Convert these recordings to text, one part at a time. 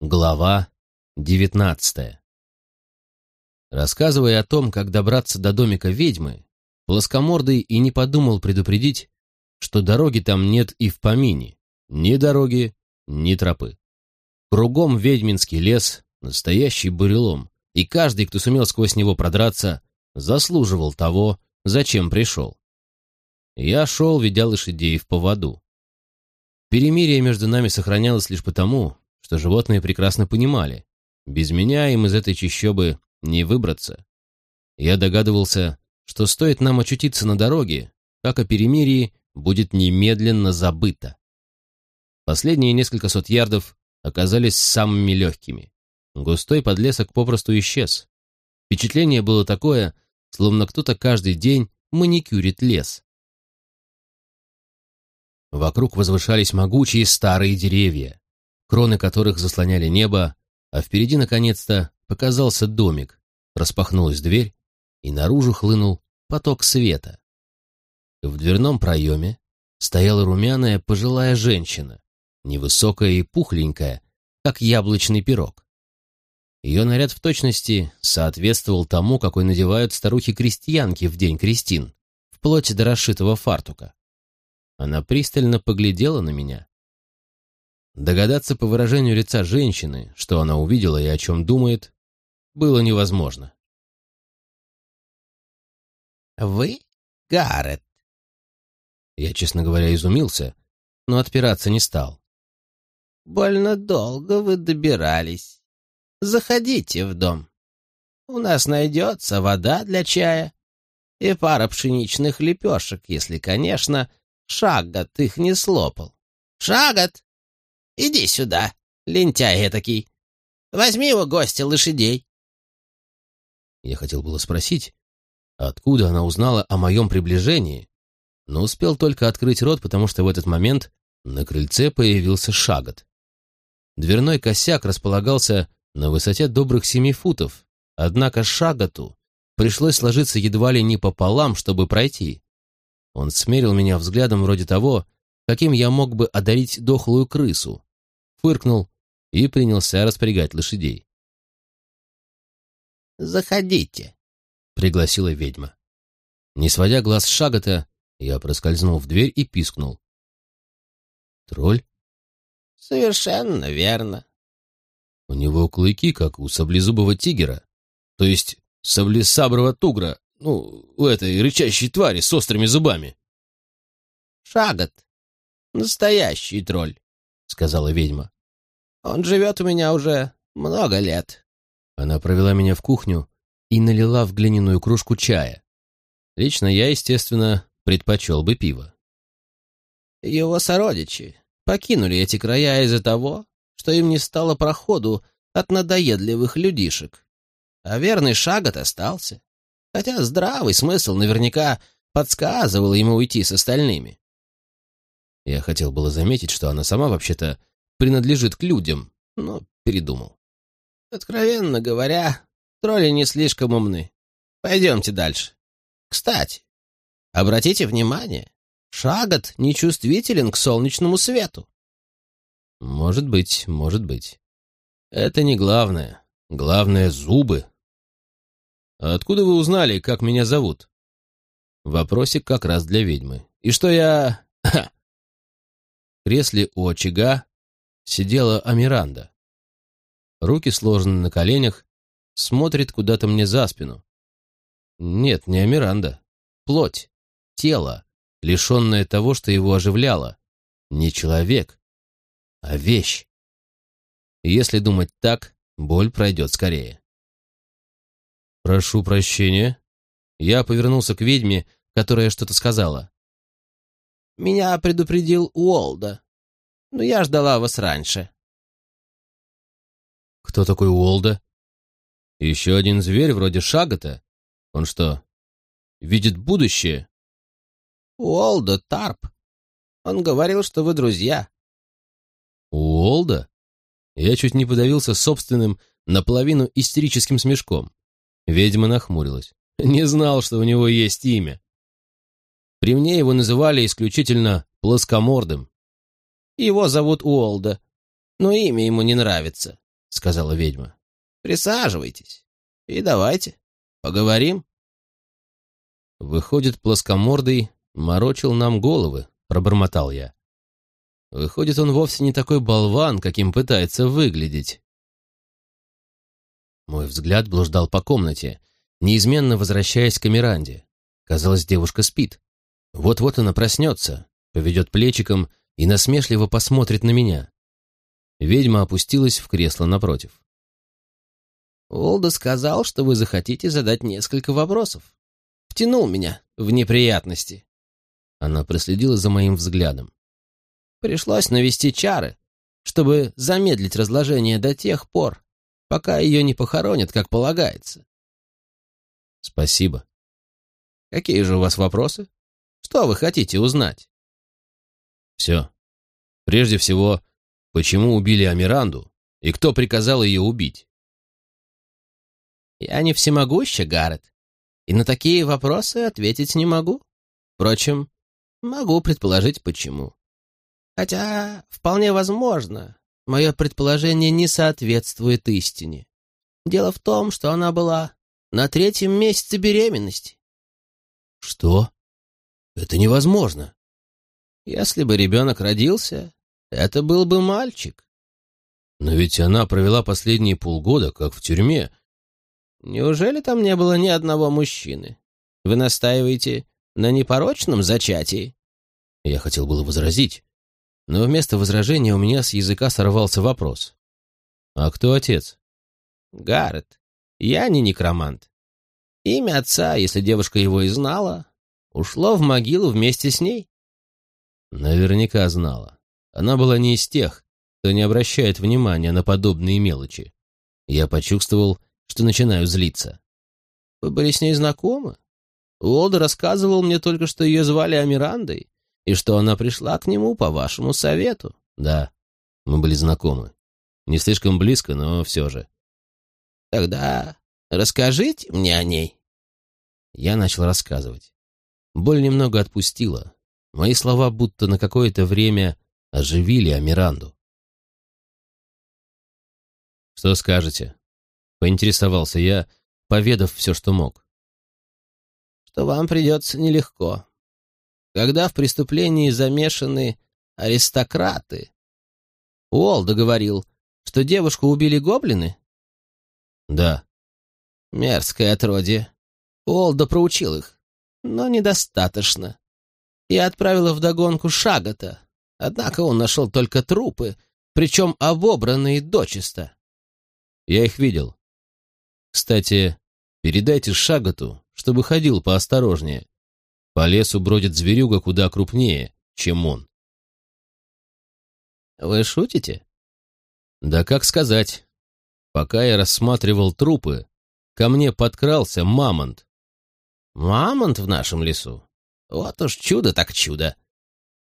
Глава девятнадцатая Рассказывая о том, как добраться до домика ведьмы, плоскомордый и не подумал предупредить, что дороги там нет и в помине, ни дороги, ни тропы. Кругом ведьминский лес, настоящий бурелом, и каждый, кто сумел сквозь него продраться, заслуживал того, зачем пришел. Я шел, ведя лошадей в поводу. Перемирие между нами сохранялось лишь потому, что животные прекрасно понимали, без меня им из этой чащобы не выбраться. Я догадывался, что стоит нам очутиться на дороге, как о перемирии будет немедленно забыто. Последние несколько сот ярдов оказались самыми легкими. Густой подлесок попросту исчез. Впечатление было такое, словно кто-то каждый день маникюрит лес. Вокруг возвышались могучие старые деревья, кроны которых заслоняли небо, а впереди, наконец-то, показался домик, распахнулась дверь, и наружу хлынул поток света. В дверном проеме стояла румяная пожилая женщина, невысокая и пухленькая, как яблочный пирог. Ее наряд в точности соответствовал тому, какой надевают старухи-крестьянки в день крестин, вплоть до расшитого фартука. Она пристально поглядела на меня. Догадаться по выражению лица женщины, что она увидела и о чем думает, было невозможно. «Вы, Гаррет?» Я, честно говоря, изумился, но отпираться не стал. «Больно долго вы добирались. Заходите в дом. У нас найдется вода для чая и пара пшеничных лепешек, если, конечно, Шагат их не слопал. Шагат, иди сюда, лентяй этакий. Возьми его гостя лошадей. Я хотел было спросить, откуда она узнала о моем приближении, но успел только открыть рот, потому что в этот момент на крыльце появился Шагат. Дверной косяк располагался на высоте добрых семи футов, однако Шагату пришлось сложиться едва ли не пополам, чтобы пройти. Он смерил меня взглядом вроде того, каким я мог бы одарить дохлую крысу, фыркнул и принялся распрягать лошадей. «Заходите», — пригласила ведьма. Не сводя глаз с шагота, я проскользнул в дверь и пискнул. «Тролль?» «Совершенно верно». «У него клыки, как у саблезубого тигра, то есть саблесаброго тугра, ну, у этой рычащей твари с острыми зубами. Шагот. Настоящий тролль, сказала ведьма. Он живет у меня уже много лет. Она провела меня в кухню и налила в глиняную кружку чая. Лично я, естественно, предпочел бы пиво. Его сородичи покинули эти края из-за того, что им не стало проходу от надоедливых людишек. А верный Шагот остался хотя здравый смысл наверняка подсказывал ему уйти с остальными. Я хотел было заметить, что она сама вообще-то принадлежит к людям, но передумал. Откровенно говоря, тролли не слишком умны. Пойдемте дальше. Кстати, обратите внимание, Шагот нечувствителен к солнечному свету. Может быть, может быть. Это не главное. Главное — зубы, «А откуда вы узнали, как меня зовут?» Вопросик как раз для ведьмы. «И что я...» Кресле у очага сидела Амиранда. Руки сложены на коленях, смотрит куда-то мне за спину. Нет, не Амиранда. Плоть, тело, лишенное того, что его оживляло. Не человек, а вещь. если думать так, боль пройдет скорее. «Прошу прощения». Я повернулся к ведьме, которая что-то сказала. «Меня предупредил Уолда, но я ждала вас раньше». «Кто такой Уолда?» «Еще один зверь вроде Шагота? Он что, видит будущее?» «Уолда Тарп. Он говорил, что вы друзья». «Уолда?» Я чуть не подавился собственным, наполовину истерическим смешком. Ведьма нахмурилась. Не знал, что у него есть имя. При мне его называли исключительно плоскомордым. Его зовут Уолда, но имя ему не нравится. — сказала ведьма. «Присаживайтесь и давайте поговорим». Выходит, плоскомордый морочил нам головы, пробормотал я. Выходит, он вовсе не такой болван, каким пытается выглядеть. Мой взгляд блуждал по комнате, неизменно возвращаясь к Эмиранде. Казалось, девушка спит. Вот-вот она проснется, поведет плечиком и насмешливо посмотрит на меня. Ведьма опустилась в кресло напротив. «Олда сказал, что вы захотите задать несколько вопросов. Втянул меня в неприятности». Она проследила за моим взглядом. «Пришлось навести чары, чтобы замедлить разложение до тех пор, пока ее не похоронят, как полагается». «Спасибо». «Какие же у вас вопросы? Что вы хотите узнать?» «Все. Прежде всего, почему убили Амиранду и кто приказал ее убить?» «Я не всемогуща, Гаррет, и на такие вопросы ответить не могу. Впрочем, могу предположить, почему. Хотя, вполне возможно, мое предположение не соответствует истине. Дело в том, что она была на третьем месяце беременности». «Что? Это невозможно!» «Если бы ребенок родился, это был бы мальчик». «Но ведь она провела последние полгода, как в тюрьме, Неужели там не было ни одного мужчины? Вы настаиваете на непорочном зачатии? Я хотел было возразить, но вместо возражения у меня с языка сорвался вопрос. А кто отец? Гаррет. Я не некромант. Имя отца, если девушка его и знала, ушло в могилу вместе с ней. Наверняка знала. Она была не из тех, кто не обращает внимания на подобные мелочи. Я почувствовал, что начинаю злиться. Вы были с ней знакомы? Уолда рассказывал мне только, что ее звали Амирандой, и что она пришла к нему по вашему совету. Да, мы были знакомы. Не слишком близко, но все же. Тогда расскажите мне о ней. Я начал рассказывать. Боль немного отпустила. Мои слова будто на какое-то время оживили Амиранду. «Что скажете?» Поинтересовался я, поведав все, что мог. Что вам придется нелегко. Когда в преступлении замешаны аристократы. Уолда говорил, что девушку убили гоблины? Да. Мерзкое отродье. Уолда проучил их, но недостаточно. Я отправила вдогонку Шагота, однако он нашел только трупы, причем обобранные дочисто. Я их видел. Кстати, передайте Шагату, чтобы ходил поосторожнее. По лесу бродит зверюга куда крупнее, чем он. Вы шутите? Да как сказать. Пока я рассматривал трупы, ко мне подкрался мамонт. Мамонт в нашем лесу? Вот уж чудо так чудо.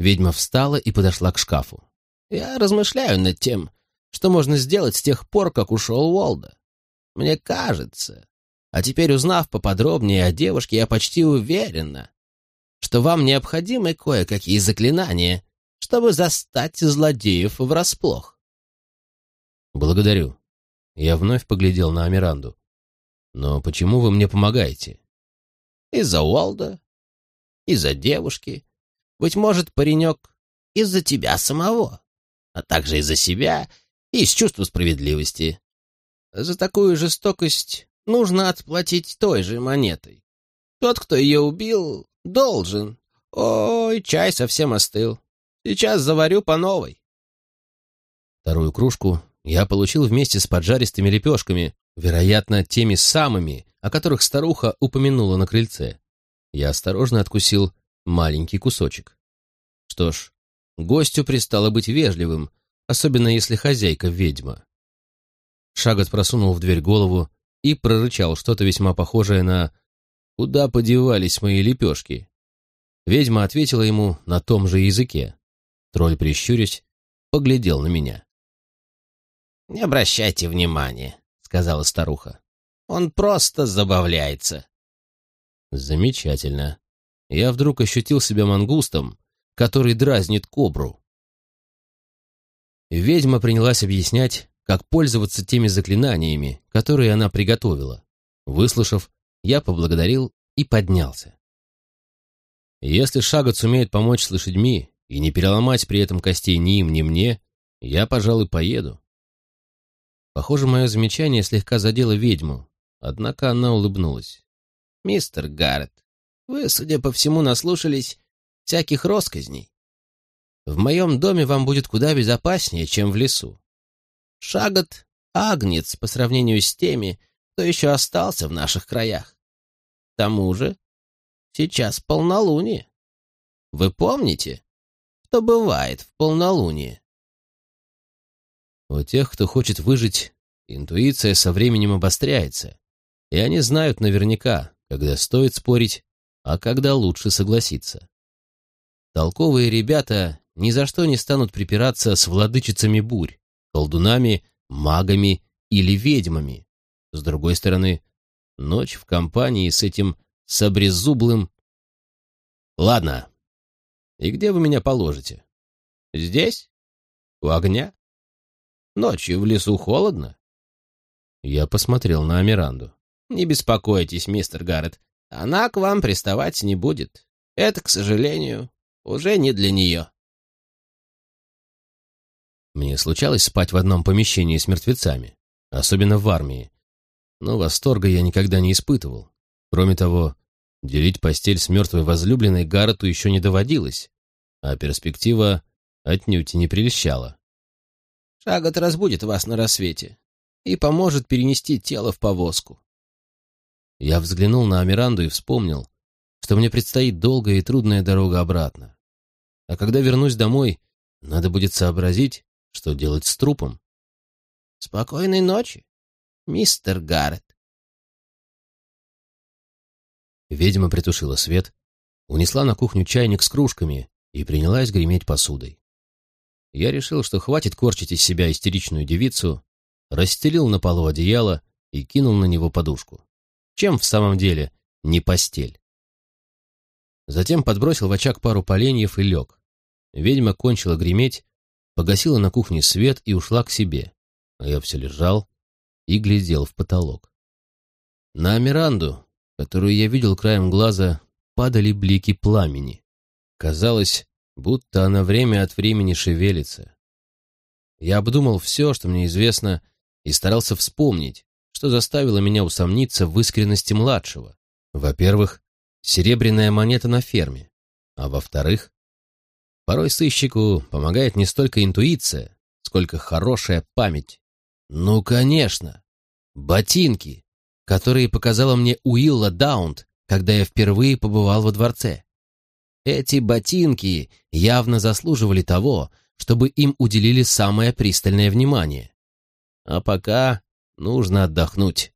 Ведьма встала и подошла к шкафу. Я размышляю над тем, что можно сделать с тех пор, как ушел Уолда. Мне кажется. А теперь, узнав поподробнее о девушке, я почти уверена, что вам необходимы кое-какие заклинания, чтобы застать злодеев врасплох. Благодарю. Я вновь поглядел на Амиранду. Но почему вы мне помогаете? Из-за Уолда, из-за девушки. Быть может, паренек, из-за тебя самого, а также из-за себя и из чувства справедливости. За такую жестокость нужно отплатить той же монетой. Тот, кто ее убил, должен. Ой, чай совсем остыл. Сейчас заварю по новой. Вторую кружку я получил вместе с поджаристыми лепешками, вероятно, теми самыми, о которых старуха упомянула на крыльце. Я осторожно откусил маленький кусочек. Что ж, гостю пристало быть вежливым, особенно если хозяйка ведьма. Шагот просунул в дверь голову и прорычал что-то весьма похожее на «Куда подевались мои лепешки?» Ведьма ответила ему на том же языке. Тролль, прищурясь, поглядел на меня. «Не обращайте внимания», — сказала старуха. «Он просто забавляется». «Замечательно. Я вдруг ощутил себя мангустом, который дразнит кобру». Ведьма принялась объяснять, как пользоваться теми заклинаниями, которые она приготовила. Выслушав, я поблагодарил и поднялся. Если Шагот сумеет помочь с лошадьми и не переломать при этом костей ни им, ни мне, я, пожалуй, поеду. Похоже, мое замечание слегка задело ведьму, однако она улыбнулась. «Мистер Гаррет, вы, судя по всему, наслушались всяких росказней. В моем доме вам будет куда безопаснее, чем в лесу. Шагот — агнец по сравнению с теми, кто еще остался в наших краях. К тому же сейчас полнолуние. Вы помните, что бывает в полнолуние? У тех, кто хочет выжить, интуиция со временем обостряется, и они знают наверняка, когда стоит спорить, а когда лучше согласиться. Толковые ребята ни за что не станут припираться с владычицами бурь, колдунами, магами или ведьмами. С другой стороны, ночь в компании с этим сабрезублым... Ладно. И где вы меня положите? Здесь? У огня? Ночью в лесу холодно?» Я посмотрел на Амиранду. «Не беспокойтесь, мистер Гаррет, она к вам приставать не будет. Это, к сожалению, уже не для нее». Мне случалось спать в одном помещении с мертвецами, особенно в армии, но восторга я никогда не испытывал. Кроме того, делить постель с мертвой возлюбленной Гаррету еще не доводилось, а перспектива отнюдь не прельщала. Шагот разбудит вас на рассвете и поможет перенести тело в повозку. Я взглянул на Амиранду и вспомнил, что мне предстоит долгая и трудная дорога обратно. А когда вернусь домой, надо будет сообразить, что делать с трупом. Спокойной ночи, мистер Гаррет. Ведьма притушила свет, унесла на кухню чайник с кружками и принялась греметь посудой. Я решил, что хватит корчить из себя истеричную девицу, расстелил на полу одеяло и кинул на него подушку. Чем в самом деле не постель? Затем подбросил в очаг пару поленьев и лег. Ведьма кончила греметь, погасила на кухне свет и ушла к себе, а я все лежал и глядел в потолок. На Миранду, которую я видел краем глаза, падали блики пламени. Казалось, будто она время от времени шевелится. Я обдумал все, что мне известно, и старался вспомнить, что заставило меня усомниться в искренности младшего. Во-первых, серебряная монета на ферме, а во-вторых, порой сыщику помогает не столько интуиция, сколько хорошая память. Ну, конечно, ботинки, которые показала мне Уилла Даунт, когда я впервые побывал во дворце. Эти ботинки явно заслуживали того, чтобы им уделили самое пристальное внимание. А пока нужно отдохнуть.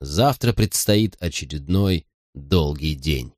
Завтра предстоит очередной долгий день.